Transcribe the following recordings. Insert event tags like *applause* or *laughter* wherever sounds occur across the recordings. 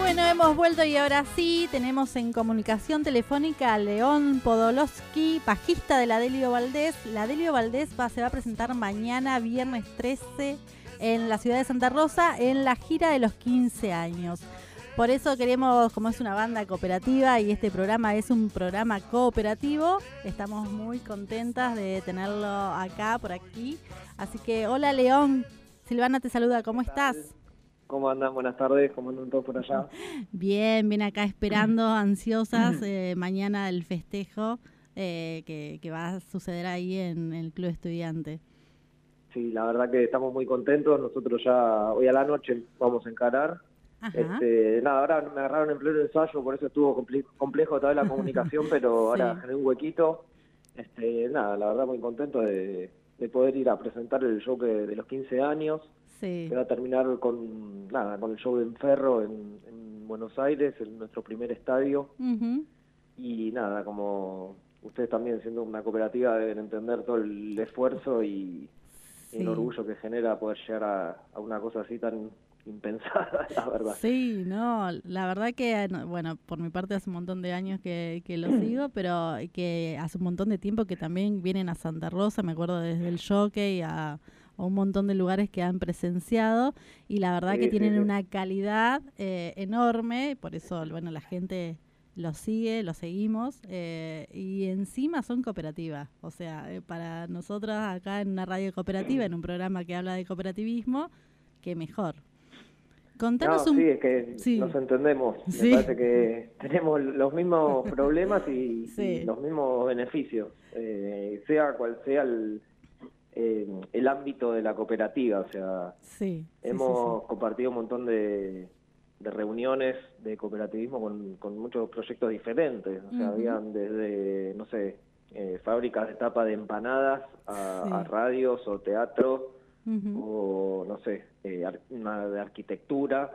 Bueno, hemos vuelto y ahora sí tenemos en comunicación telefónica a León Podolowski, bajista de la Delio Valdés. La Delio Valdés va, se va a presentar mañana, viernes 13, en la ciudad de Santa Rosa, en la gira de los 15 años. Por eso queremos, como es una banda cooperativa y este programa es un programa cooperativo, estamos muy contentas de tenerlo acá, por aquí. Así que, hola León, Silvana te saluda, ¿cómo estás? ¿Cómo andan? Buenas tardes, ¿cómo andan todos por allá? *laughs* Bien, bien acá esperando, *clears throat* ansiosas, eh, mañana el festejo eh, que, va a suceder ahí en el Club Estudiante. Sí, la verdad que estamos muy contentos, nosotros ya hoy a la noche vamos a encarar. Este, nada, ahora me agarraron en pleno ensayo, por eso estuvo complejo toda la comunicación, *laughs* pero ahora generé un huequito. Este, nada, la verdad muy contento de, poder ir a presentar el show de los 15 años. Que va a terminar con, nada, con el show de Enferro en, Buenos Aires, en nuestro primer estadio. Y nada, como ustedes también siendo una cooperativa deben entender todo el esfuerzo y, el orgullo que genera poder llegar a, una cosa así tan impensada, *laughs* la verdad. Sí, no, la verdad que, bueno, por mi parte hace un montón de años que, que lo *clears throat* sigo, pero que hace un montón de tiempo que también vienen a Santa Rosa, me acuerdo desde el jockey a un montón de lugares que han presenciado y la verdad que tienen una calidad eh, enorme, por eso bueno la gente lo sigue, lo seguimos eh, y encima son cooperativas, o sea, eh, para nosotros acá en una radio cooperativa, en un programa que habla de cooperativismo, que mejor. Contanos un... Sí, es que nos entendemos. Me parece que *laughs* tenemos los mismos problemas y, los mismos beneficios, sea cual sea el, el ámbito de la cooperativa. O sea, sí, hemos compartido un montón de, reuniones de cooperativismo con, muchos proyectos diferentes. O sea, habían desde, no sé, eh, fábricas de tapa de empanadas a, radios o teatro o, no sé, eh, una de arquitectura.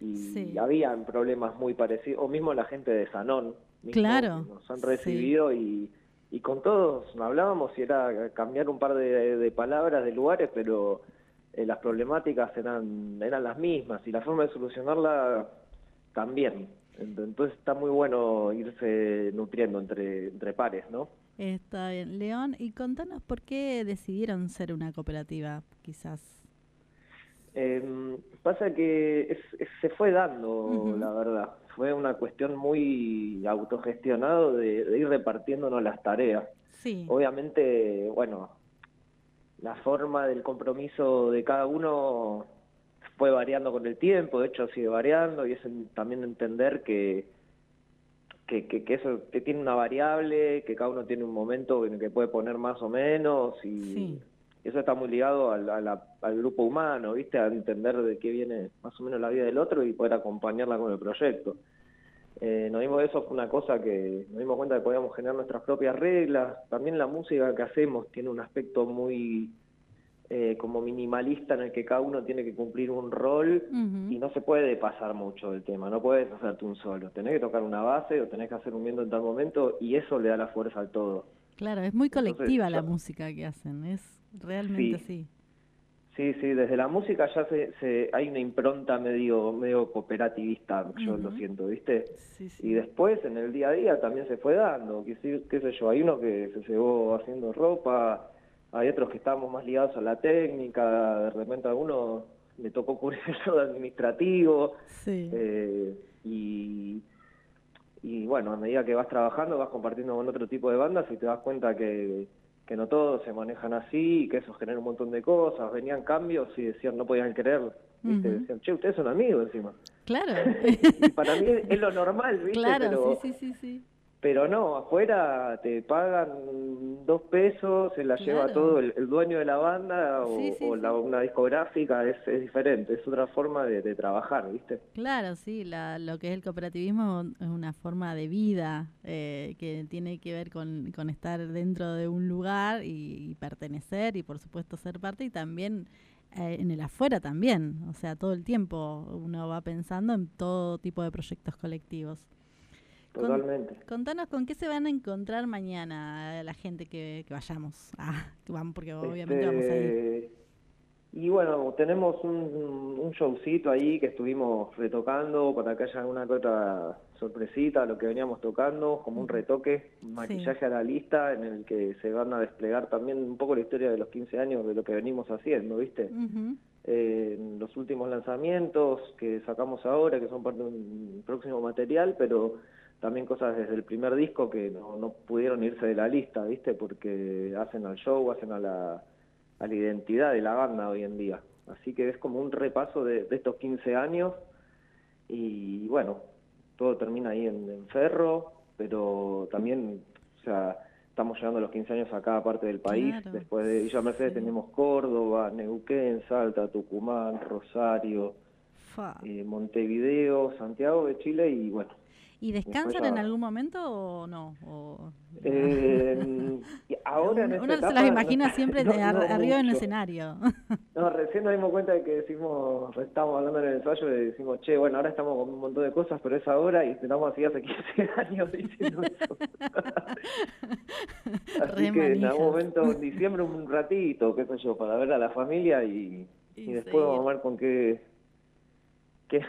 Y habían problemas muy parecidos, o mismo la gente de Sanón, claro. nos han recibido y y con todos hablábamos y era cambiar un par de, palabras, de lugares, pero eh, las problemáticas eran, eran las mismas y la forma de solucionarla también. Entonces está muy bueno irse nutriendo entre, entre pares, ¿no? Está bien. León, y contanos por qué decidieron ser una cooperativa, quizás. Eh, pasa que se fue dando, la verdad. Fue una cuestión muy autogestionado de, de, ir repartiéndonos las tareas. Sí. Obviamente, bueno, la forma del compromiso de cada uno fue variando con el tiempo, de hecho sigue variando y es también entender que, que, que, eso que tiene una variable, que cada uno tiene un momento en el que puede poner más o menos y, sí eso está muy ligado al, al, grupo humano, ¿viste? A entender de qué viene más o menos la vida del otro y poder acompañarla con el proyecto. Eh, nos dimos eso, fue una cosa que nos dimos cuenta que podíamos generar nuestras propias reglas. También la música que hacemos tiene un aspecto muy eh, como minimalista en el que cada uno tiene que cumplir un rol y no se puede pasar mucho del tema, no puedes hacerte un solo. Tenés que tocar una base o tenés que hacer un viento en tal momento y eso le da la fuerza al todo. Claro, es muy colectiva la música que hacen, es realmente sí. Sí. Sí, desde la música ya se, hay una impronta medio medio cooperativista, yo lo siento, ¿viste? Y después en el día a día también se fue dando, qué, qué sé yo, hay uno que se llevó haciendo ropa, hay otros que estábamos más ligados a la técnica, de repente a uno le tocó cubrir *laughs* eso de administrativo, eh, y, y bueno, a medida que vas trabajando vas compartiendo con otro tipo de bandas y te das cuenta que que no todos se manejan así y que eso genera un montón de cosas. Venían cambios y decían, no podían creer. Decían, che, ustedes son amigos encima. Claro. *laughs* y para mí es, lo normal, ¿viste? Claro, sí, sí, sí. Pero no, afuera te pagan dos pesos, se la lleva todo el, dueño de la banda o, la, una discográfica, es, es, diferente, es otra forma de, trabajar, ¿viste? Claro, sí, la, lo que es el cooperativismo es una forma de vida eh, que tiene que ver con, con, estar dentro de un lugar y, pertenecer y por supuesto ser parte y también eh, en el afuera también, o sea, todo el tiempo uno va pensando en todo tipo de proyectos colectivos. Totalmente. contanos con qué se van a encontrar mañana la gente que, vayamos. *laughs* Ah, que vamos, porque obviamente vamos a ir. Este, Y bueno, tenemos un, un showcito ahí que estuvimos retocando para que haya alguna que otra sorpresita, lo que veníamos tocando, como un retoque, un maquillaje a la lista en el que se van a desplegar también un poco la historia de los 15 años de lo que venimos haciendo, ¿viste? Eh, los últimos lanzamientos que sacamos ahora, que son parte de un próximo material, pero también cosas desde el primer disco que no, no pudieron irse de la lista, ¿viste? Porque hacen al show, hacen a la a la identidad de la banda hoy en día. Así que es como un repaso de, estos 15 años y bueno, todo termina ahí en, Ferro, pero también, o sea, estamos llegando a los 15 años a cada parte del país. Después de Villa Mercedes tenemos Córdoba, Neuquén, Salta, Tucumán, Rosario, eh, Montevideo, Santiago de Chile y bueno, ¿Y descansan en algún momento o no? Eh, *laughs* ahora en Uno se las imagina siempre *laughs* arriba en el escenario. *laughs* No, recién nos dimos cuenta de que decimos, estamos hablando en el ensayo y decimos, che, bueno, ahora estamos con un montón de cosas, pero es ahora y estamos así hace 15 años diciendo eso. así que en algún momento, en diciembre, un ratito, qué sé yo, para ver a la familia y, y, después vamos a ver con qué ¿Qué,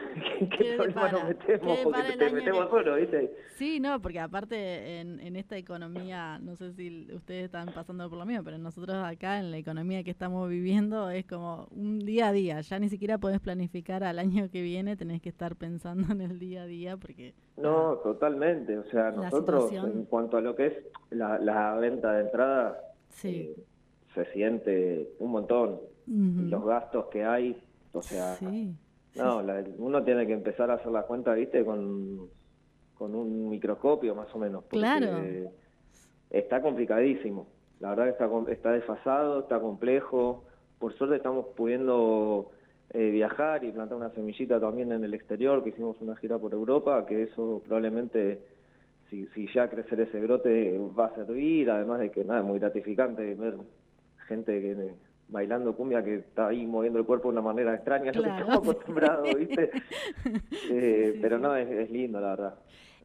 qué, problema nos metemos? Porque te metemos solo, ¿viste? Sí, no, porque aparte en, en esta economía, no sé si ustedes están pasando por lo mismo, pero nosotros acá en la economía que estamos viviendo es como un día a día. Ya ni siquiera podés planificar al año que viene, tenés que estar pensando en el día a día porque... No, totalmente. O sea, nosotros en cuanto a lo que es la, la venta de entrada, sí. Eh, se siente un montón. Los gastos que hay, o sea... Sí no, uno tiene que empezar a hacer la cuenta, viste, con, con un microscopio más o menos. claro. Está complicadísimo. La verdad que está, está desfasado, está complejo. Por suerte estamos pudiendo eh, viajar y plantar una semillita también en el exterior, que hicimos una gira por Europa, que eso probablemente, si, si ya crecer ese brote, va a servir, además de que nada, es muy gratificante ver gente que bailando cumbia que está ahí moviendo el cuerpo de una manera extraña, no estamos acostumbrados, *laughs* ¿viste? Eh, pero no, es, lindo, la verdad.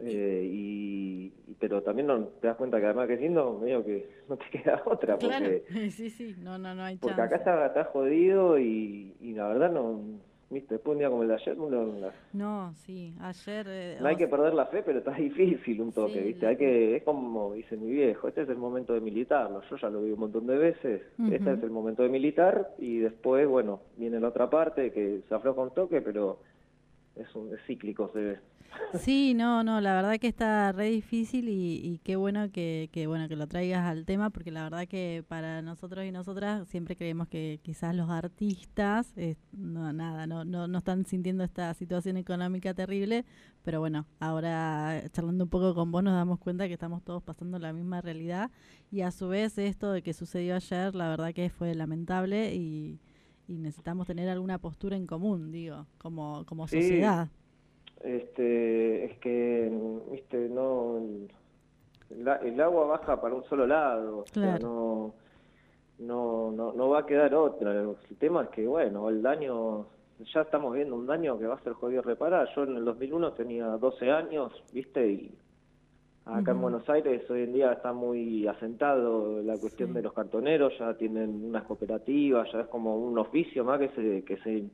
Eh, y, pero también no, te das cuenta que además que es lindo, medio que no te *laughs* queda otra. Porque, *laughs* sí, sí, no, no, no hay Porque acá está, está jodido y, y la verdad no ¿Viste? Después un día como el de ayer, uno... No, sí, ayer... Eh, no hay que perder la fe, pero está *laughs* difícil un toque, ¿viste? Hay que, es como dice mi viejo, este es el momento de militarlo. Yo ya lo vi un montón de veces. Este es el momento de militar y después, bueno, viene la otra parte que se afloja un toque, pero es, es cíclico, se ve. Sí, no, no, la verdad que está re difícil y, qué bueno que, que, bueno que lo traigas al tema porque la verdad que para nosotros y nosotras siempre creemos que quizás los artistas no nada, no, no, no están sintiendo esta situación económica terrible, pero bueno, ahora charlando un poco con vos nos damos cuenta que estamos todos pasando la misma realidad y a su vez esto de que sucedió ayer, la verdad que fue lamentable y, necesitamos tener alguna postura en común, digo, como, como sociedad este, es que, viste, no, el, agua baja para un solo lado, no, no, no, no va a quedar otra. El tema es que, bueno, el daño, ya estamos viendo un daño que va a ser jodido reparar. Yo en el 2001 tenía 12 años, viste, y acá en Buenos Aires hoy en día está muy asentado la cuestión de los cartoneros, ya tienen unas cooperativas, ya es como un oficio más que se, que se,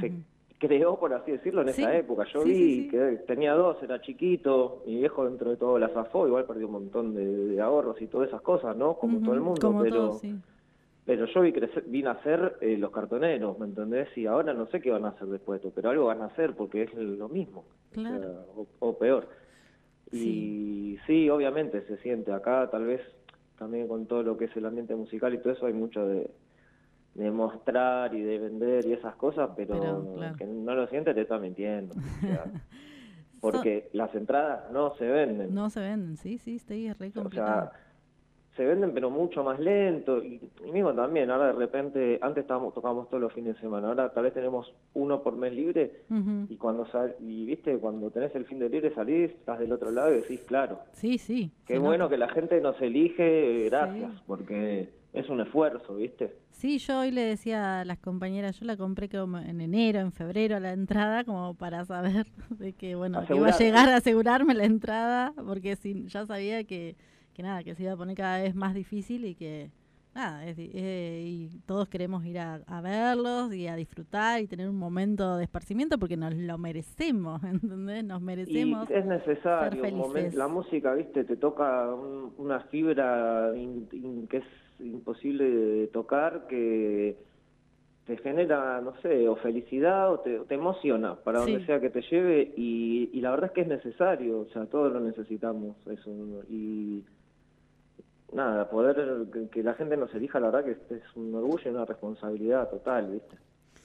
se creó, por así decirlo, en esa época. Yo vi que tenía dos, era chiquito, mi viejo dentro de todo la zafó, igual perdió un montón de, ahorros y todas esas cosas, ¿no? Como todo el mundo, pero... pero yo vi crecer, vi nacer eh, los cartoneros, ¿me entendés? Y ahora no sé qué van a hacer después de esto, pero algo van a hacer porque es lo mismo, o, peor. Y sí, obviamente se siente acá, tal vez también con todo lo que es el ambiente musical y todo eso hay mucho de, de mostrar y de vender y esas cosas, pero, que no lo siente te está mintiendo. *laughs* porque las entradas no se venden. No se venden, sí, sí, estoy re complicado. O sea, se venden pero mucho más lento y, mismo también, ahora de repente, antes estábamos, tocábamos todos los fines de semana, ahora tal vez tenemos uno por mes libre y cuando sal, y viste, cuando tenés el fin de libre salís, estás del otro lado y decís, claro. Sí, sí. Qué bueno que la gente nos elige, gracias, porque es un esfuerzo, ¿viste? Sí, yo hoy le decía a las compañeras, yo la compré como en enero, en febrero la entrada, como para saber *laughs* de que, bueno, que iba a llegar a asegurarme la entrada, porque si, ya sabía que, que nada, que se iba a poner cada vez más difícil y que, nada, eh, y todos queremos ir a, verlos y a disfrutar y tener un momento de esparcimiento porque nos lo merecemos, *laughs* ¿entendés? Nos merecemos. es necesario, la música, viste, te toca una fibra que es imposible de tocar, que te genera, no sé, o felicidad o te, emociona para donde sea que te lleve y, y la verdad es que es necesario, o sea, todos lo necesitamos, eso, y nada, poder que, la gente nos elija, la verdad que es un orgullo y una responsabilidad total, ¿viste?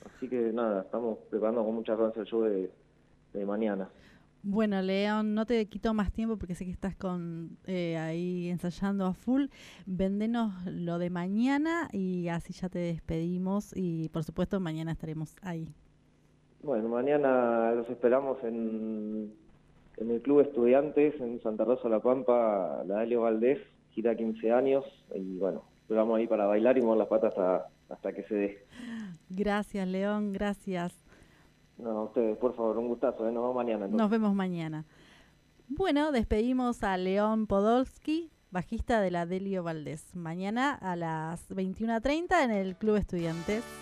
Así que nada, estamos preparando con muchas ganas el show de, mañana. Bueno, León, no te quito más tiempo porque sé que estás con eh, ahí ensayando a full. Vendenos lo de mañana y así ya te despedimos y por supuesto mañana estaremos ahí. Bueno, mañana los esperamos en, en el Club Estudiantes en Santa Rosa La Pampa, la Dalio Valdés, gira 15 años y bueno, vamos ahí para bailar y mover las patas hasta, hasta que se dé. Gracias, León, gracias. No, ustedes, por favor, un gustazo, ¿eh? nos vemos mañana. Nos vemos mañana. Bueno, despedimos a León Podolski, bajista de la Delio Valdés. Mañana a las 21.30 en el Club Estudiantes.